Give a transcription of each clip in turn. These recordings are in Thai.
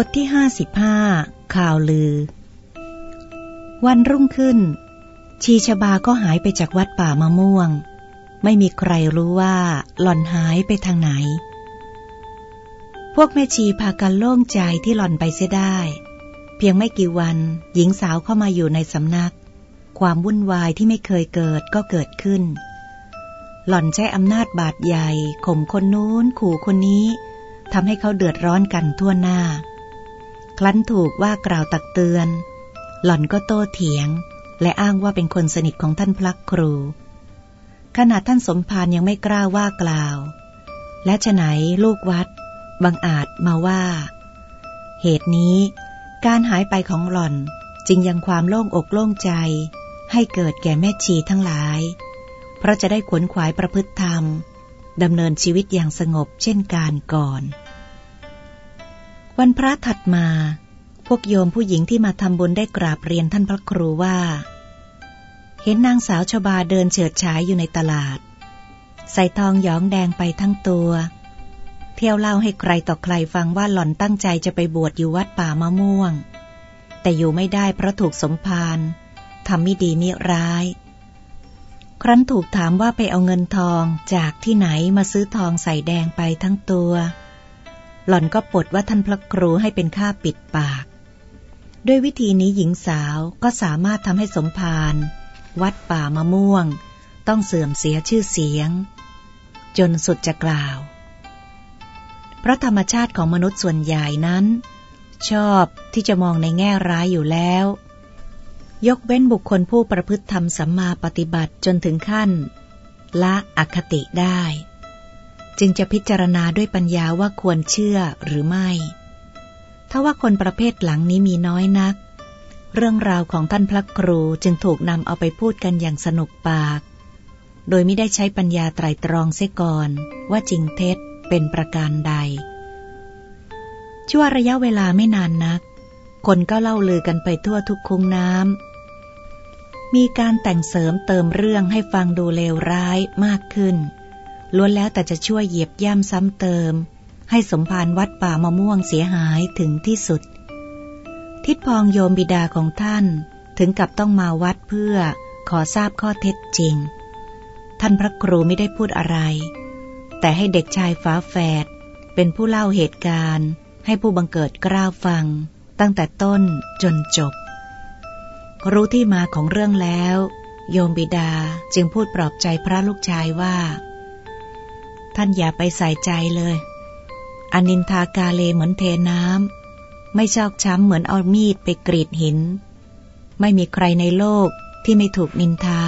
บทที่ห้าสิบห้าข่าวลือ วันรุ่งขึ้น ชีชบาก็หายไปจากวัดป่ามะม่วง ไม่มีใครรู้ว่าหล่อนหายไปทางไหน พวกแม่ชีพากันโล่งใจที่หล่อนไปเสียได้ เพียงไม่กี่วัน หญิงสาวเข้ามาอยู่ในสำนัก ความวุ่นวายที่ไม่เคยเกิดก็เกิดขึ้น หล่อนใช้อำนาจบาดใหญ่ข่มคนนู้นขู่คนนี้ทำให้เขาเดือดร้อนกันทั่วหน้า คลั้นถูกว่ากล่าวตักเตือน หล่อนก็โต้เถียง และอ้างว่าเป็นคนสนิทของท่านพลักครู ขนาดท่านสมภารยังไม่กล้าว่ากล่าว และฉไหนลูกวัดบังอาจมาว่า เหตุนี้ การหายไปของหล่อนจึงยังความโล่งอกโล่งใจ ให้เกิดแก่แม่ชีทั้งหลาย เพราะจะได้ขวนขวายประพฤติธรรมดำเนินชีวิตอย่างสงบเช่นการก่อน วันพระถัดมา พวกโยมผู้หญิงที่มาทำบุญได้กราบเรียนท่านพระครูว่า เห็นนางสาวชบาเดินเฉิดฉายอยู่ในตลาด ใส่ทองหยองแดงไปทั้งตัว เที่ยวเล่าให้ใครต่อใครฟังว่าหล่อนตั้งใจจะไปบวชอยู่วัดป่ามะม่วง แต่อยู่ไม่ได้เพราะถูกสมภารทำไม่ดีมิร้าย ครั้นถูกถามว่าไปเอาเงินทองจากที่ไหนมาซื้อทองใส่แดงไปทั้งตัว หล่อนก็ปลดว่าท่านพระครูให้เป็นค่าปิดปาก ด้วยวิธีนี้หญิงสาวก็สามารถทำให้สมภารวัดป่ามะม่วง ต้องเสื่อมเสียชื่อเสียง จนสุดจะกล่าว เพราะธรรมชาติของมนุษย์ส่วนใหญ่นั้น ชอบที่จะมองในแง่ร้ายอยู่แล้ว ยกเว้นบุคคลผู้ประพฤติธรรมสัมมาปฏิบัติจนถึงขั้น ละอคติได้ จึงจะพิจารณาด้วยปัญญาว่าควรเชื่อหรือไม่ ถ้าว่าคนประเภทหลังนี้มีน้อยนัก เรื่องราวของท่านพระครูจึงถูกนำเอาไปพูดกันอย่างสนุกปาก โดยไม่ได้ใช้ปัญญาไตรตรองเสียก่อน ว่าจริงเท็จเป็นประการใด ชั่วระยะเวลาไม่นานนัก คนก็เล่าลือกันไปทั่วทุกคุ้งน้ำมีการแต่งเสริมเติมเรื่องให้ฟังดูเลวร้ายมากขึ้น ล้วนแล้วแต่จะช่วยเหยียบย่ำซ้ำเติม ให้สมภารวัดป่ามะม่วงเสียหายถึงที่สุด ทิดพองโยมบิดาของท่านถึงกับต้องมาวัดเพื่อขอทราบข้อเท็จจริง ท่านพระครูไม่ได้พูดอะไร แต่ให้เด็กชายฟ้าแฝดเป็นผู้เล่าเหตุการณ์ ให้ผู้บังเกิดกล้าวฟัง ตั้งแต่ต้นจนจบ รู้ที่มาของเรื่องแล้ว โยมบิดาจึงพูดปลอบใจพระลูกชายว่า ท่านอย่าไปใส่ใจเลยอนินทากาเลเหมือนเทน้ำไม่ชอกช้ำเหมือนเอามีดไปกรีดหิน ไม่มีใครในโลกที่ไม่ถูกนินทา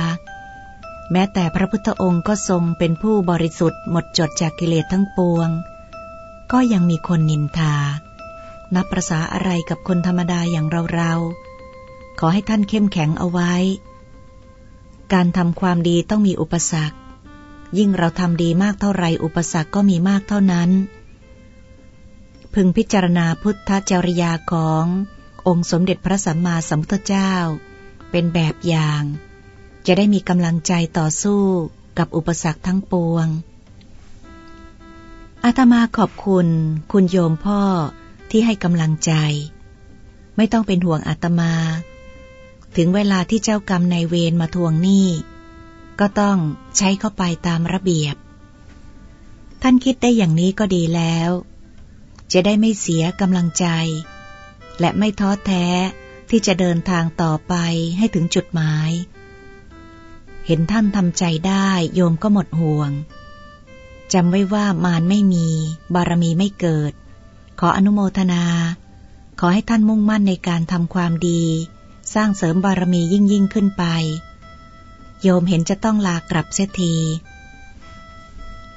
แม้แต่พระพุทธองค์ก็ทรงเป็นผู้บริสุทธิ์หมดจดจากกิเลสทั้งปวง ก็ยังมีคนนินทา นับประษาอะไรกับคนธรรมดาอย่างเราๆขอให้ท่านเข้มแข็งเอาไว้ การทำความดีต้องมีอุปสรรค ยิ่งเราทำดีมากเท่าไรอุปสรรคก็มีมากเท่านั้น พึงพิจารณาพุทธจริยาขององค์สมเด็จพระสัมมาสัมพุทธเจ้า เป็นแบบอย่าง จะได้มีกำลังใจต่อสู้กับอุปสรรคทั้งปวง อาตมาขอบคุณ คุณโยมพ่อที่ให้กำลังใจ ไม่ต้องเป็นห่วงอาตมา ถึงเวลาที่เจ้ากรรมนายเวรมาทวงหนี้ ก็ต้องใช้เข้าไปตามระเบียบ ท่านคิดได้อย่างนี้ก็ดีแล้ว จะได้ไม่เสียกำลังใจ และไม่ท้อแท้ที่จะเดินทางต่อไปให้ถึงจุดหมาย เห็นท่านทำใจได้โยมก็หมดห่วงจำไว้ว่ามารไม่มี บารมีไม่เกิด ขออนุโมทนา ขอให้ท่านมุ่งมั่นในการทำความดี สร้างเสริมบารมียิ่งยิ่งขึ้นไป โยมเห็นจะต้องลากลับเสียที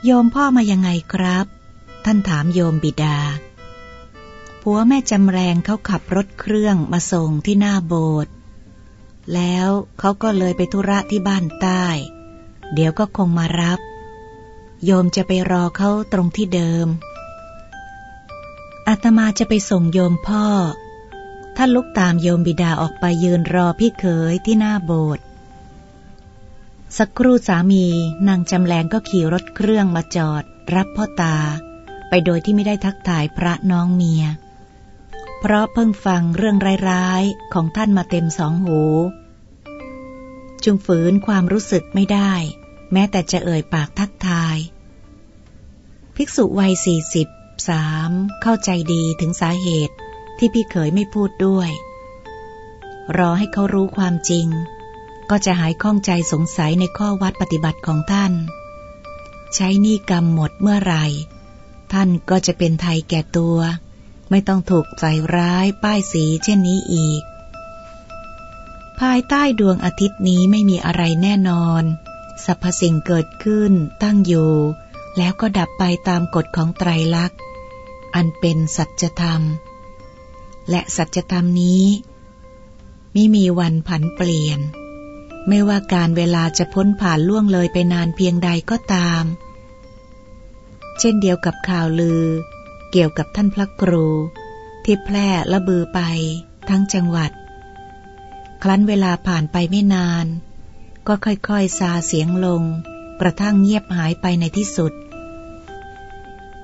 โยมพ่อมายังไงครับ ท่านถามโยมบิดา ผัวแม่จำแรงเขาขับรถเครื่องมาส่งที่หน้าโบสถ์ แล้วเขาก็เลยไปธุระที่บ้านใต้ เดี๋ยวก็คงมารับ โยมจะไปรอเขาตรงที่เดิม อาตมาจะไปส่งโยมพ่อ ท่านลุกตามโยมบิดาออกไปยืนรอพี่เขยที่หน้าโบสถ์ สักครู่สามีนางจำแรงก็ขี่รถเครื่องมาจอด รับพ่อตา ไปโดยที่ไม่ได้ทักทายพระน้องเมีย เพราะเพิ่งฟังเรื่องร้ายๆ ของท่านมาเต็มสองหู จึงฝืนความรู้สึกไม่ได้ แม้แต่จะเอ่ยปากทักทาย ภิกษุวัยสี่สิบสามเข้าใจดีถึงสาเหตุที่พี่เขยไม่พูดด้วย รอให้เขารู้ความจริง ก็จะหายข้องใจสงสัยในข้อวัดปฏิบัติของท่าน ใช้นี่กรรมหมดเมื่อไหร่ ท่านก็จะเป็นไทยแก่ตัว ไม่ต้องถูกใส่ร้ายป้ายสีเช่นนี้อีก ภายใต้ดวงอาทิตย์นี้ไม่มีอะไรแน่นอนสรรพสิ่งเกิดขึ้นตั้งอยู่ แล้วก็ดับไปตามกฎของไตรลักษณ์ อันเป็นสัจธรรม และสัจธรรมนี้ ไม่มีวันผันเปลี่ยน ไม่ว่าการเวลาจะพ้นผ่านล่วงเลยไปนานเพียงใดก็ตาม เช่นเดียวกับข่าวลือ เกี่ยวกับท่านพระครู ที่แพร่ละบือไปทั้งจังหวัด ครั้นเวลาผ่านไปไม่นาน ก็ค่อยๆซาเสียงลง กระทั่งเงียบหายไปในที่สุด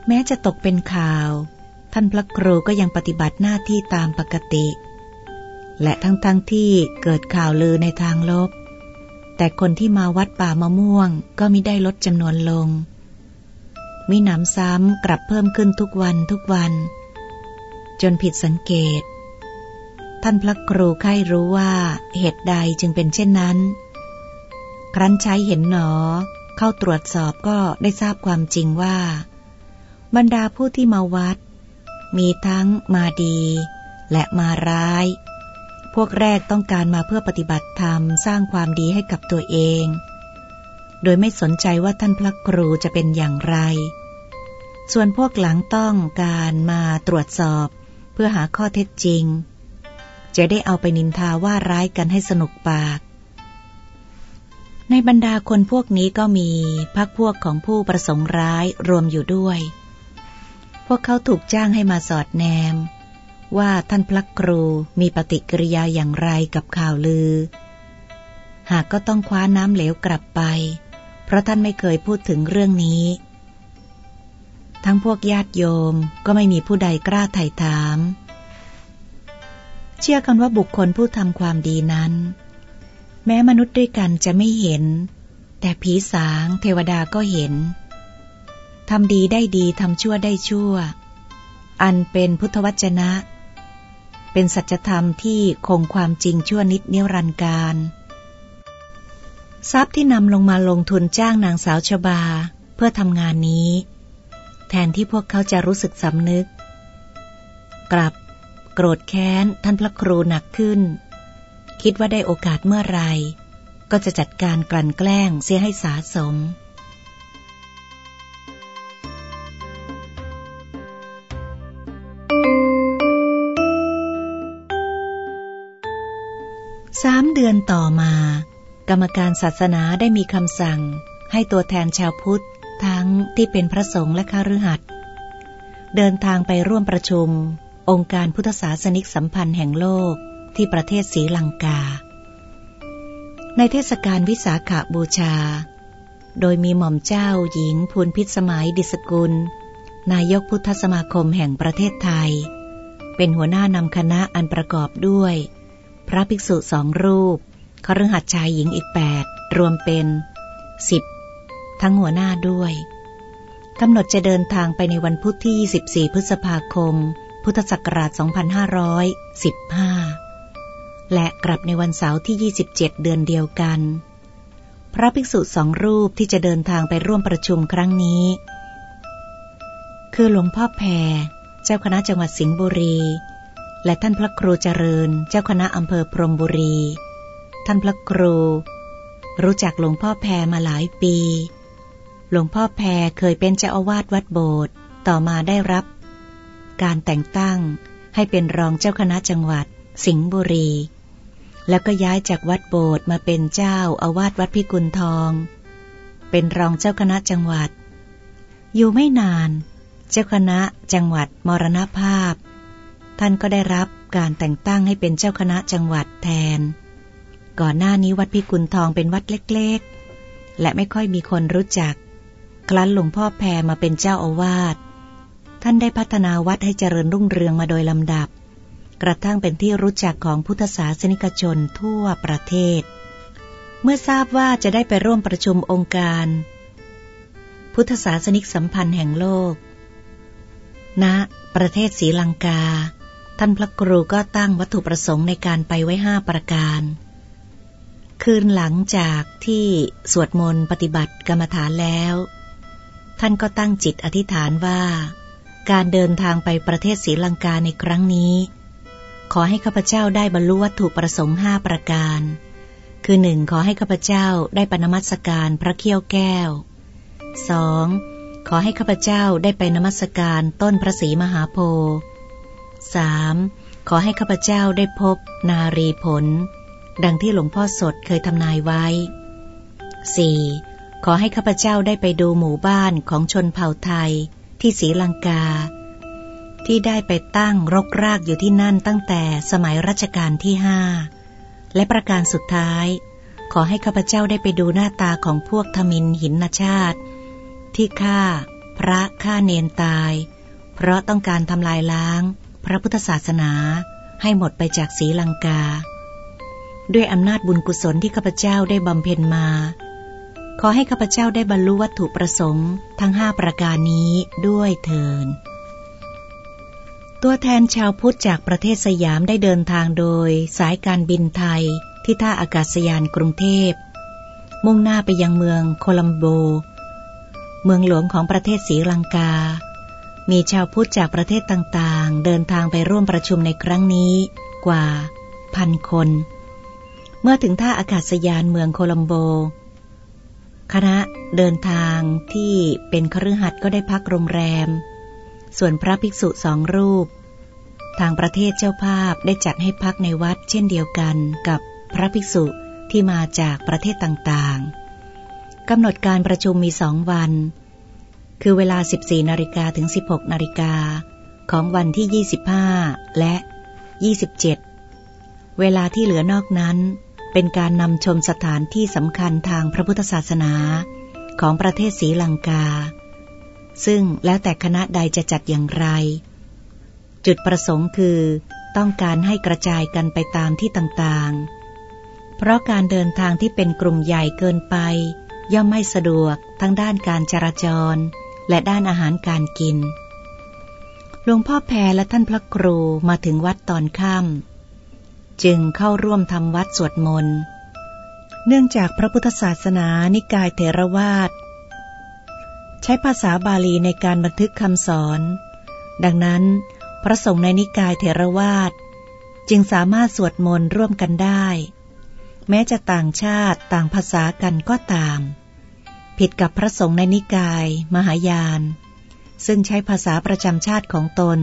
แม้จะตกเป็นข่าว ท่านพระครูก็ยังปฏิบัติหน้าที่ตามปกติและทั้งๆทที่เกิดข่าวลือในทางลบ แต่คนที่มาวัดป่ามะม่วงก็ไม่ได้ลดจำนวนลงมีหนำซ้ำกลับเพิ่มขึ้นทุกวันทุกวัน จนผิดสังเกต ท่านพระครูใครรู้ว่าเหตุใดจึงเป็นเช่นนั้น ครั้นใช้เห็นหนอ เข้าตรวจสอบก็ได้ทราบความจริงว่า บรรดาผู้ที่มาวัด มีทั้งมาดีและมาร้าย พวกแรกต้องการมาเพื่อปฏิบัติธรรมสร้างความดีให้กับตัวเอง โดยไม่สนใจว่าท่านพระครูจะเป็นอย่างไร ส่วนพวกหลังต้องการมาตรวจสอบ เพื่อหาข้อเท็จจริง จะได้เอาไปนินทาว่าร้ายกันให้สนุกปาก ในบรรดาคนพวกนี้ก็มีพักพวกของผู้ประสงค์ร้ายรวมอยู่ด้วย พวกเขาถูกจ้างให้มาสอดแนม ว่าท่านพระครูมีปฏิกิริยาอย่างไรกับข่าวลือ หากก็ต้องคว้าน้ำเหลวกลับไป เพราะท่านไม่เคยพูดถึงเรื่องนี้ ทั้งพวกญาติโยมก็ไม่มีผู้ใดกล้าไถ่ถาม เชื่อกันว่าบุคคลผู้ทำความดีนั้น แม้มนุษย์ด้วยกันจะไม่เห็น แต่ผีสางเทวดาก็เห็นทำดีได้ดี ทำชั่วได้ชั่ว อันเป็นพุทธวจนะ เป็นสัจธรรมที่คงความจริงชั่วนิดเนิรันดร์การ ทรัพย์ที่นำลงมาลงทุนจ้างนางสาวชบา เพื่อทำงานนี้ แทนที่พวกเขาจะรู้สึกสำนึก กลับ โกรธแค้น ท่านพระครูหนักขึ้น คิดว่าได้โอกาสเมื่อไร ก็จะจัดการกลั่นแกล้งเสียให้สาสม สามเดือนต่อมา กรรมการศาสนาได้มีคำสั่ง ให้ตัวแทนชาวพุทธ ทั้งที่เป็นพระสงฆ์และข้ารือหัดเดินทางไปร่วมประชุม องค์การพุทธศาสนิกสัมพันธ์แห่งโลกที่ประเทศศรีลังกา ในเทศกาลวิสาขาบูชา โดยมีหม่อมเจ้าหญิงพูนพิสมัยดิสกุล นายกพุทธสมาคมแห่งประเทศไทย เป็นหัวหน้านำคณะอันประกอบด้วย พระภิกษุสองรูปคฤหัสถ์ชายหญิงอีกแปดรวมเป็นสิบทั้งหัวหน้าด้วยกำหนดจะเดินทางไปในวันพุธที่ 24 พฤษภาคม พุทธศักราช 2515 และกลับในวันเสาร์ที่ 27 เดือนเดียวกัน พระภิกษุสองรูปที่จะเดินทางไปร่วมประชุมครั้งนี้ คือหลวงพ่อแพรเจ้าคณะจังหวัดสิงห์บุรี และท่านพระครูเจริญเจ้าคณะอำเภอพรมบุรี ท่านพระครู รู้จักหลวงพ่อแพรมาหลายปี หลวงพ่อแพรเคยเป็นเจ้าอาวาสวัดโบสถ์ต่อมาได้รับ การแต่งตั้งให้เป็นรองเจ้าคณะจังหวัด สิงห์บุรี แล้วก็ย้ายจากวัดโบสถ์มาเป็นเจ้าอาวาสวัดพิกุลทอง เป็นรองเจ้าคณะจังหวัด อยู่ไม่นาน เจ้าคณะจังหวัดมรณภาพ ท่านก็ได้รับการแต่งตั้งให้เป็นเจ้าคณะจังหวัดแทน ก่อนหน้านี้วัดพิกุลทองเป็นวัดเล็กๆ และไม่ค่อยมีคนรู้จัก ครั้นหลวงพ่อแพรมาเป็นเจ้าอาวาส ท่านได้พัฒนาวัดให้เจริญรุ่งเรืองมาโดยลำดับ กระทั่งเป็นที่รู้จักของพุทธศาสนิกชนทั่วประเทศ เมื่อทราบว่าจะได้ไปร่วมประชุมองค์การ พุทธศาสนิกสัมพันธ์แห่งโลกณประเทศศรีลังกา ท่านพระครูก็ตั้งวัตถุประสงค์ในการไปไว้ห้าประการ คืนหลังจากที่สวดมนต์ปฏิบัติกรรมฐานแล้ว ท่านก็ตั้งจิตอธิษฐานว่า การเดินทางไปประเทศศรีลังกาในครั้งนี้ ขอให้ข้าพเจ้าได้บรรลุวัตถุประสงค์ห้าประการ คือหนึ่งขอให้ข้าพเจ้าได้ปนมัสการพระเขี้ยวแก้วสองขอให้ข้าพเจ้าได้ไปนมัสการต้นพระศรีมหาโพธิ์ สามขอให้ข้าพเจ้าได้พบนารีผล ดังที่หลวงพ่อสดเคยทำนายไว้สี่ขอให้ข้าพเจ้าได้ไปดูหมู่บ้านของชนเผ่าไทยที่ศรีลังกา ที่ได้ไปตั้งรกรากอยู่ที่นั่นตั้งแต่สมัยรัชกาลที่ห้าและประการสุดท้าย ขอให้ข้าพเจ้าได้ไปดูหน้าตาของพวกทมินหินนชาติ ที่ฆ่า พระฆ่าเนนตาย เพราะต้องการทำลายล้าง ระพุทธศาสนาให้หมดไปจากศีลังกา ด้วยอำนาจบุญกุศลที่ข้าพเจ้าได้บำเพ็ญมา ขอให้ข้าพเจ้าได้บรรลุวัตถุประสงค์ทั้งห้าประการนี้ด้วยเถิดตัวแทนชาวพุทธจากประเทศสยามได้เดินทางโดยสายการบินไทยที่ท่าอากาศยานกรุงเทพ มุ่งหน้าไปยังเมืองโคลัมโบ เมืองหลวงของประเทศศรีลังกา มีชาวพุทธจากประเทศต่างๆ เดินทางไปร่วมประชุมในครั้งนี้กว่าพันคน เมื่อถึงท่าอากาศยานเมืองโคลัมโบ คณะเดินทางที่เป็นครือขัดก็ได้พักโรงแรม ส่วนพระภิกษุสองรูป ทางประเทศเจ้าภาพได้จัดให้พักในวัดเช่นเดียวกันกับพระภิกษุที่มาจากประเทศต่างๆกำหนดการประชุมมีสองวัน คือเวลา 14นาฬิกาถึง 16นาฬิกาของวันที่ 25 และ 27 เวลาที่เหลือนอกนั้น เป็นการนำชมสถานที่สำคัญทางพระพุทธศาสนาของประเทศศรีลังกา ซึ่งแล้วแต่คณะใดจะจัดอย่างไร จุดประสงค์คือต้องการให้กระจายกันไปตามที่ต่างๆ เพราะการเดินทางที่เป็นกลุ่มใหญ่เกินไป ย่อมไม่สะดวกทั้งด้านการจราจร และด้านอาหารการกิน หลวงพ่อแพรและท่านพระครูมาถึงวัดตอนค่ำจึงเข้าร่วมทำวัดสวดมนต์ เนื่องจากพระพุทธศาสนานิกายเถรวาทใช้ภาษาบาลีในการบันทึกคำสอน ดังนั้น พระสงฆ์ในนิกายเถรวาทจึงสามารถสวดมนต์ร่วมกันได้ แม้จะต่างชาติต่างภาษากันก็ตาม ผิดกับพระสงฆ์ในนิกาย มหายาน ซึ่งใช้ภาษาประจำชาติของตน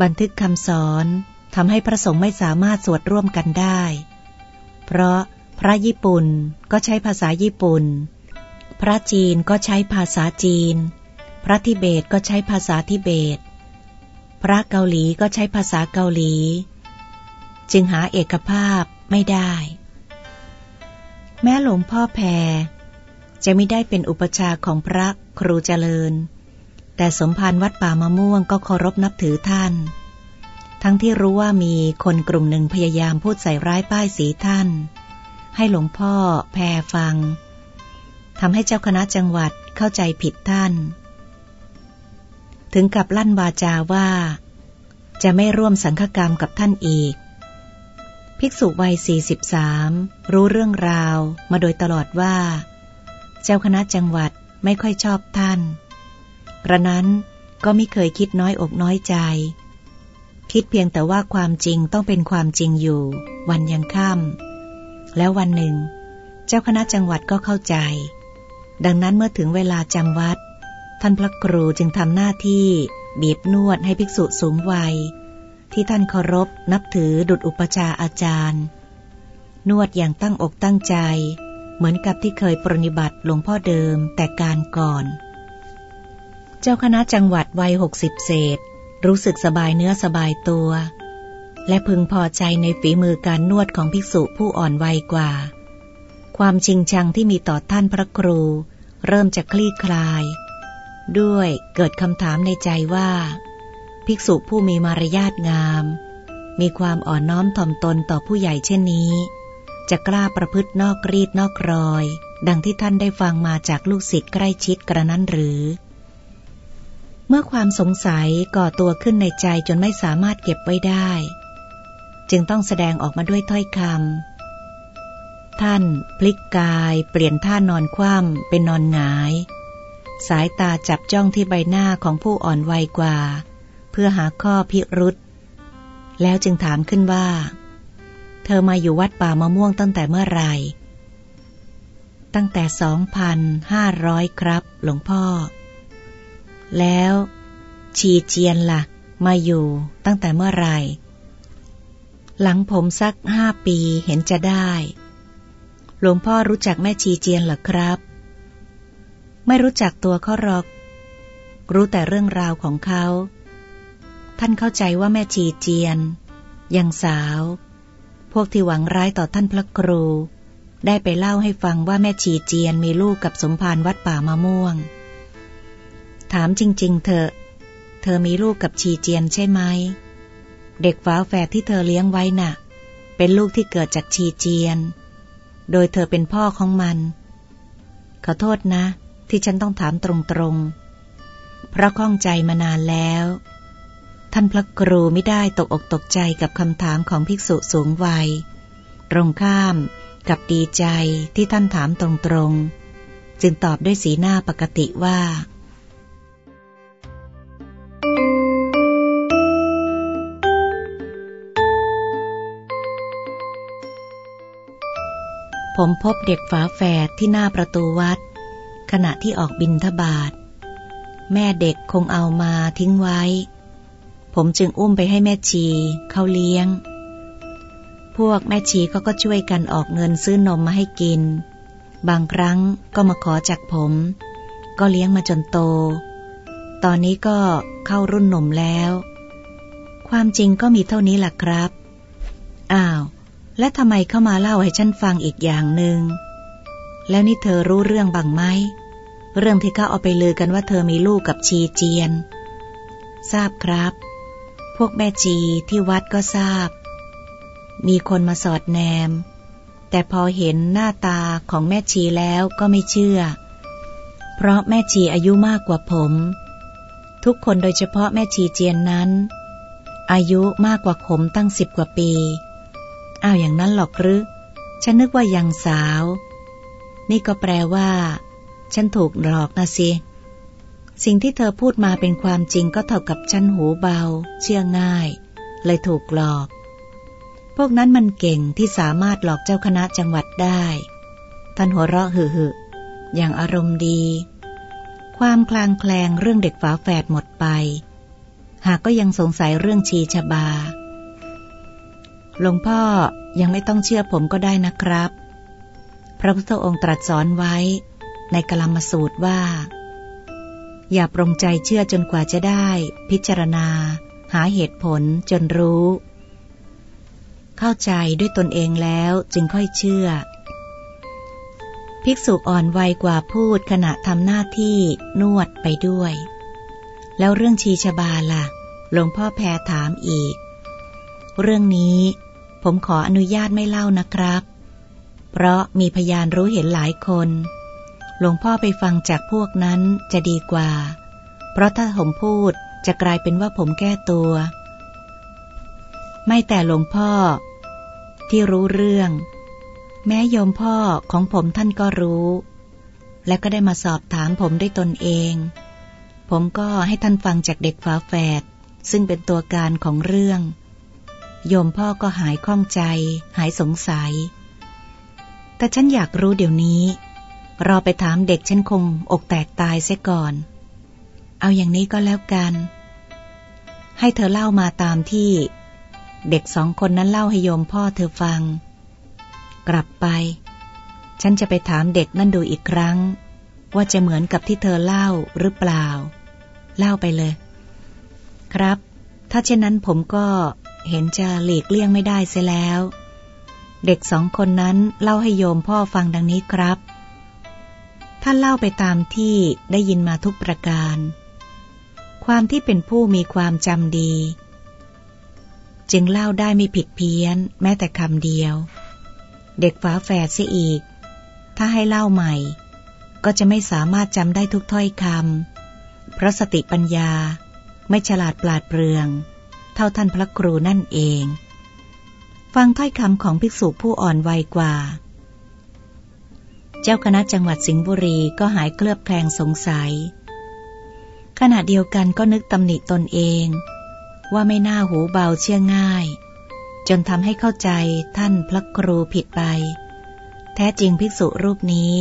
บันทึกคำสอนทำให้พระสงฆ์ไม่สามารถสวดร่วมกันได้ เพราะพระญี่ปุ่นก็ใช้ภาษาญี่ปุ่น พระจีนก็ใช้ภาษาจีน พระทิเบตก็ใช้ภาษาทิเบต พระเกาหลีก็ใช้ภาษาเกาหลี จึงหาเอกภาพไม่ได้ แม้หลวงพ่อแพร จะไม่ได้เป็นอุปชาของพระครูเจริญ แต่สมภารวัดป่ามะม่วงก็เคารพนับถือท่าน ทั้งที่รู้ว่ามีคนกลุ่มหนึ่งพยายามพูดใส่ร้ายป้ายสีท่าน ให้หลวงพ่อแพรฟังทำให้เจ้าคณะจังหวัดเข้าใจผิดท่าน ถึงกับลั่นวาจาว่า จะไม่ร่วมสังฆกรรมกับท่านอีก ภิกษุวัย 43 รู้เรื่องราวมาโดยตลอดว่า เจ้าคณะจังหวัดไม่ค่อยชอบท่าน กระนั้นก็ไม่เคยคิดน้อยอกน้อยใจ คิดเพียงแต่ว่าความจริงต้องเป็นความจริงอยู่ วันยังค่ำแล้ววันหนึ่ง เจ้าคณะจังหวัดก็เข้าใจ ดังนั้นเมื่อถึงเวลาจำวัด ท่านพระครูจึงทำหน้าที่บีบนวดให้ภิกษุสูงวัย ที่ท่านเคารพนับถือดุจอุปชาอาจารย์ นวดอย่างตั้งอกตั้งใจ เหมือนกับที่เคยปรนิบัติหลวงพ่อเดิมแต่การก่อน เจ้าคณะจังหวัดวัยหกสิบเศษ รู้สึกสบายเนื้อสบายตัว และพึงพอใจในฝีมือการนวดของภิกษุผู้อ่อนวัยกว่า ความชิงชังที่มีต่อท่านพระครู เริ่มจะคลี่คลาย ด้วยเกิดคำถามในใจว่า ภิกษุผู้มีมารยาทงาม มีความอ่อนน้อมถ่อมตนต่อผู้ใหญ่เช่นนี้ จะกล้าประพฤตินอกรีดนอกรอย ดังที่ท่านได้ฟังมาจากลูกศิษย์ใกล้ชิดกระนั้นหรือ เมื่อความสงสัยก่อตัวขึ้นในใจจนไม่สามารถเก็บไว้ได้ จึงต้องแสดงออกมาด้วยถ้อยคำท่าน พลิกกาย เปลี่ยนท่านอนคว่ำเป็นนอนหงาย สายตาจับจ้องที่ใบหน้าของผู้อ่อนวัยกว่า เพื่อหาข้อพิรุษแล้วจึงถามขึ้นว่า เธอมาอยู่วัดป่ามะม่วงตั้งแต่เมื่อไหร่ ตั้งแต่สองพันห้าร้อยครับ หลวงพ่อ แล้ว ชีเจียนละ่ะ มาอยู่ตั้งแต่เมื่อไหร่ หลังผมสักห้าปีเห็นจะได้ หลวงพ่อรู้จักแม่ชีเจียนหรอครับ ไม่รู้จักตัวเขาหรอก รู้แต่เรื่องราวของเขา ท่านเข้าใจว่าแม่ชีเจียน ยังสาว พวกที่หวังร้ายต่อท่านพระครู ได้ไปเล่าให้ฟังว่าแม่ชีเจียนมีลูกกับสมภารวัดป่ามะม่วง ถามจริง ๆเถอเธอมีลูกกับชีเจียนใช่ไหม เด็กฝาแฝดที่เธอเลี้ยงไว้นะ่ะ เป็นลูกที่เกิดจากชีเจียน โดยเธอเป็นพ่อของมัน ขอโทษนะ ที่ฉันต้องถามตรงๆ เพราะข้องใจมานานแล้ว ท่านพระครูไม่ได้ตกอกตกใจกับคำถามของภิกษุสูงวัย ตรงข้ามกับดีใจที่ท่านถามตรงๆ จึงตอบด้วยสีหน้าปกติว่า ผมพบเด็กฝาแฝดที่หน้าประตูวัด ขณะที่ออกบินทบาท แม่เด็กคงเอามาทิ้งไว้ ผมจึงอุ้มไปให้แม่ชีเขาเลี้ยง พวกแม่ชีเขาก็ช่วยกันออกเงินซื้อนมมาให้กิน บางครั้งก็มาขอจากผม ก็เลี้ยงมาจนโต ตอนนี้ก็เข้ารุ่นหนุ่มแล้ว ความจริงก็มีเท่านี้แหละครับ อ้าว และทำไมเข้ามาเล่าให้ฉันฟังอีกอย่างหนึง่ง แล้วนี่เธอรู้เรื่องบ้างไหม เรื่องที่เขาเอาไปลือกันว่าเธอมีลูกกับชีเจียน ทราบครับ วกแม่จีที่วัดก็ทราบ มีคนมาสอดแนม แต่พอเห็นหน้าตาของแม่ชีแล้วก็ไม่เชื่อ เพราะแม่ชีอายุมากกว่าผม ทุกคนโดยเฉพาะแม่ชีเจียนนั้น อายุมากกว่าผมตั้งสิบกว่าปีอ้าวอย่างนั้นหรอกหรือฉันนึกว่ายังสาว นี่ก็แปลว่า ฉันถูกหลอกนะสิ สิ่งที่เธอพูดมาเป็นความจริงก็เท่ากับฉันหูเบา เชื่อง่าย เลยถูกหลอก พวกนั้นมันเก่งที่สามารถหลอกเจ้าคณะจังหวัดได้ ท่านหัวเราะหึ่อย่างอารมณ์ดี ความคลางแคลงเรื่องเด็กฝาแฝดหมดไป หากก็ยังสงสัยเรื่องชีชบา หลวงพ่อยังไม่ต้องเชื่อผมก็ได้นะครับ พระพุทธองค์ตรัสสอนไว้ในกลามสูตรว่า อย่าปรงใจเชื่อจนกว่าจะได้ พิจารณา หาเหตุผลจนรู้ เข้าใจด้วยตนเองแล้วจึงค่อยเชื่อ ภิกษุอ่อนวัยกว่าพูดขณะทำหน้าที่นวดไปด้วย แล้วเรื่องชีชบาล่ะ หลวงพ่อแพรถามอีก เรื่องนี้ผมขออนุญาตไม่เล่านะครับ เพราะมีพยานรู้เห็นหลายคน หลวงพ่อไปฟังจากพวกนั้นจะดีกว่า เพราะถ้าผมพูดจะกลายเป็นว่าผมแก้ตัว ไม่แต่หลวงพ่อ ที่รู้เรื่อง แม้โยมพ่อของผมท่านก็รู้ และก็ได้มาสอบถามผมด้วยตนเอง ผมก็ให้ท่านฟังจากเด็กฝาแฝดซึ่งเป็นตัวการของเรื่อง โยมพ่อก็หายข้องใจ หายสงสัย แต่ฉันอยากรู้เดี๋ยวนี้ รอไปถามเด็กฉันคงอกแตกตายเสียก่อน เอาอย่างนี้ก็แล้วกัน ให้เธอเล่ามาตามที่ เด็กสองคนนั้นเล่าให้โยมพ่อเธอฟัง กลับไป ฉันจะไปถามเด็กนั่นดูอีกครั้ง ว่าจะเหมือนกับที่เธอเล่าหรือเปล่า เล่าไปเลย ครับ ถ้าเช่นนั้นผมก็เห็นจะหลีกเลี่ยงไม่ได้เสียแล้ว เด็กสองคนนั้นเล่าให้โยมพ่อฟังดังนี้ครับ ท่านเล่าไปตามที่ได้ยินมาทุกประการ ความที่เป็นผู้มีความจำดี จึงเล่าได้ไม่ผิดเพี้ยนแม้แต่คำเดียว เด็กฝาแฝดเสียอีก ถ้าให้เล่าใหม่ ก็จะไม่สามารถจำได้ทุกถ้อยคำเพราะสติปัญญาไม่ฉลาดปราดเปรือง เท่าท่านพระครูนั่นเอง ฟังถ้อยคำของภิกษุผู้อ่อนวัยกว่า เจ้าคณะจังหวัดสิงห์บุรีก็หายเคลือบแคลงสงสัย ขณะเดียวกันก็นึกตำหนิตนเอง ว่าไม่น่าหูเบาเชื่อง่าย จนทำให้เข้าใจท่านพระครูผิดไป แท้จริงภิกษุรูปนี้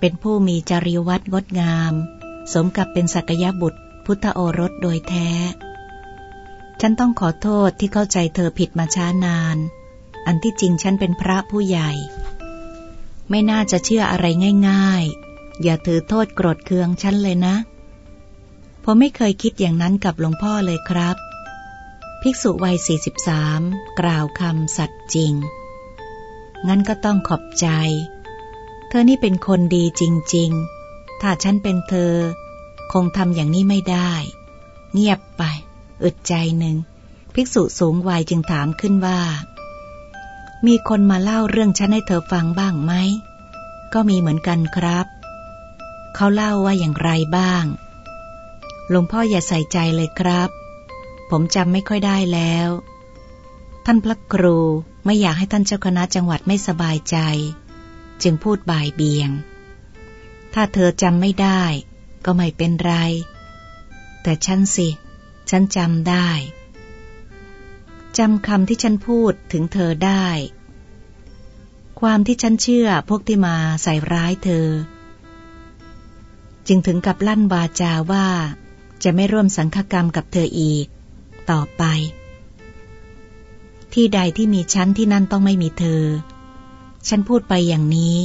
เป็นผู้มีจริยวัตรงดงาม สมกับเป็นสักยบุตรพุทธโอรสโดยแท้ ฉันต้องขอโทษที่เข้าใจเธอผิดมาช้านาน อันที่จริงฉันเป็นพระผู้ใหญ่ ไม่น่าจะเชื่ออะไรง่าย ๆ อย่าถือโทษโกรธเคืองฉันเลยนะ ผมไม่เคยคิดอย่างนั้นกับหลวงพ่อเลยครับ ภิกษุวัย 43 กล่าวคำสัตย์จริง งั้นก็ต้องขอบใจ เธอนี่เป็นคนดีจริง ๆ ถ้าฉันเป็นเธอ คงทำอย่างนี้ไม่ได้ เงียบไป อึดใจหนึ่ง ภิกษุสูงวัยจึงถามขึ้นว่า มีคนมาเล่าเรื่องฉันให้เธอฟังบ้างไหม ก็มีเหมือนกันครับ เขาเล่าว่าอย่างไรบ้าง หลวงพ่ออย่าใส่ใจเลยครับ ผมจำไม่ค่อยได้แล้ว ท่านพระครูไม่อยากให้ท่านเจ้าคณะจังหวัดไม่สบายใจ จึงพูดบ่ายเบียง ถ้าเธอจำไม่ได้ ก็ไม่เป็นไร แต่ฉันสิ ฉันจำได้ จำคำที่ฉันพูดถึงเธอได้ ความที่ฉันเชื่อพวกที่มาใส่ร้ายเธอ จึงถึงกับลั่นวาจาว่า จะไม่ร่วมสังฆกรรมกับเธออีก ต่อไป ที่ใดที่มีฉันที่นั่นต้องไม่มีเธอ ฉันพูดไปอย่างนี้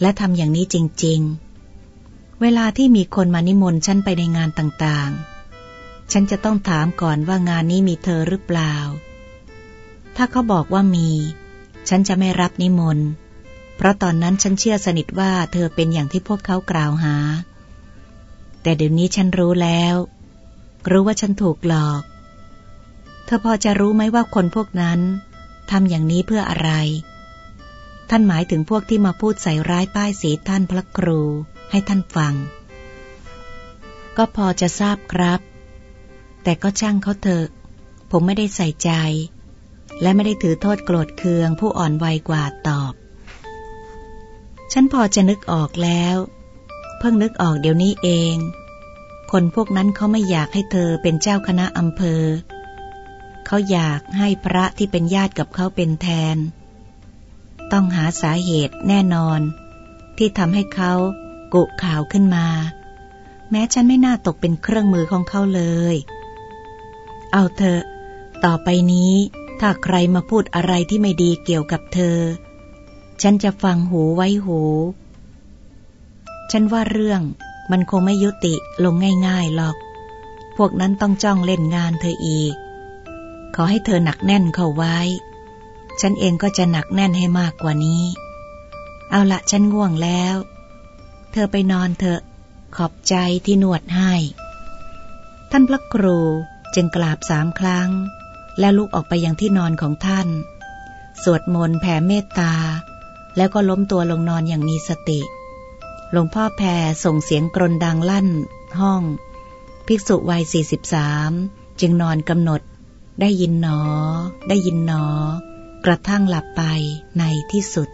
และทำอย่างนี้จริง ๆ เวลาที่มีคนมานิมนต์ฉันไปในงานต่างๆฉันจะต้องถามก่อนว่างานนี้มีเธอหรือเปล่า ถ้าเขาบอกว่ามี ฉันจะไม่รับนิมนต์ เพราะตอนนั้นฉันเชื่อสนิทว่าเธอเป็นอย่างที่พวกเขากล่าวหา แต่เดี๋ยวนี้ฉันรู้แล้ว รู้ว่าฉันถูกหลอก เธอพอจะรู้ไหมว่าคนพวกนั้นทำอย่างนี้เพื่ออะไร ท่านหมายถึงพวกที่มาพูดใส่ร้ายป้ายสีท่านพระครูให้ท่านฟัง ก็พอจะทราบครับ แต่ก็ช่างเขาเถอะ ผมไม่ได้ใส่ใจ และไม่ได้ถือโทษโกรธเคืองผู้อ่อนวัยกว่าตอบ ฉันพอจะนึกออกแล้ว เพิ่งนึกออกเดี๋ยวนี้เอง คนพวกนั้นเขาไม่อยากให้เธอเป็นเจ้าคณะอำเภอ เขาอยากให้พระที่เป็นญาติกับเขาเป็นแทน ต้องหาสาเหตุแน่นอน ที่ทำให้เขากุข่าวขึ้นมา แม้ฉันไม่น่าตกเป็นเครื่องมือของเขาเลย เอาเถอะ ต่อไปนี้ ถ้าใครมาพูดอะไรที่ไม่ดีเกี่ยวกับเธอ ฉันจะฟังหูไว้หู ฉันว่าเรื่องมันคงไม่ยุติลงง่ายๆหรอก พวกนั้นต้องจ้องเล่นงานเธออีก ขอให้เธอหนักแน่นเข้าไว้ ฉันเองก็จะหนักแน่นให้มากกว่านี้ เอาละฉันง่วงแล้ว เธอไปนอนเถอะ ขอบใจที่นวดให้ ท่านพระครูจึงกราบสามครั้ง แล้วลุกออกไปยังที่นอนของท่าน สวดมนต์แผ่เมตตา แล้วก็ล้มตัวลงนอนอย่างมีสติ หลวงพ่อแพรส่งเสียงกรนดังลั่น ห้อง ภิกษุวัยสี่สิบสามจึงนอนกำหนด ได้ยินหนอ ได้ยินหนอ กระทั่งหลับไปในที่สุด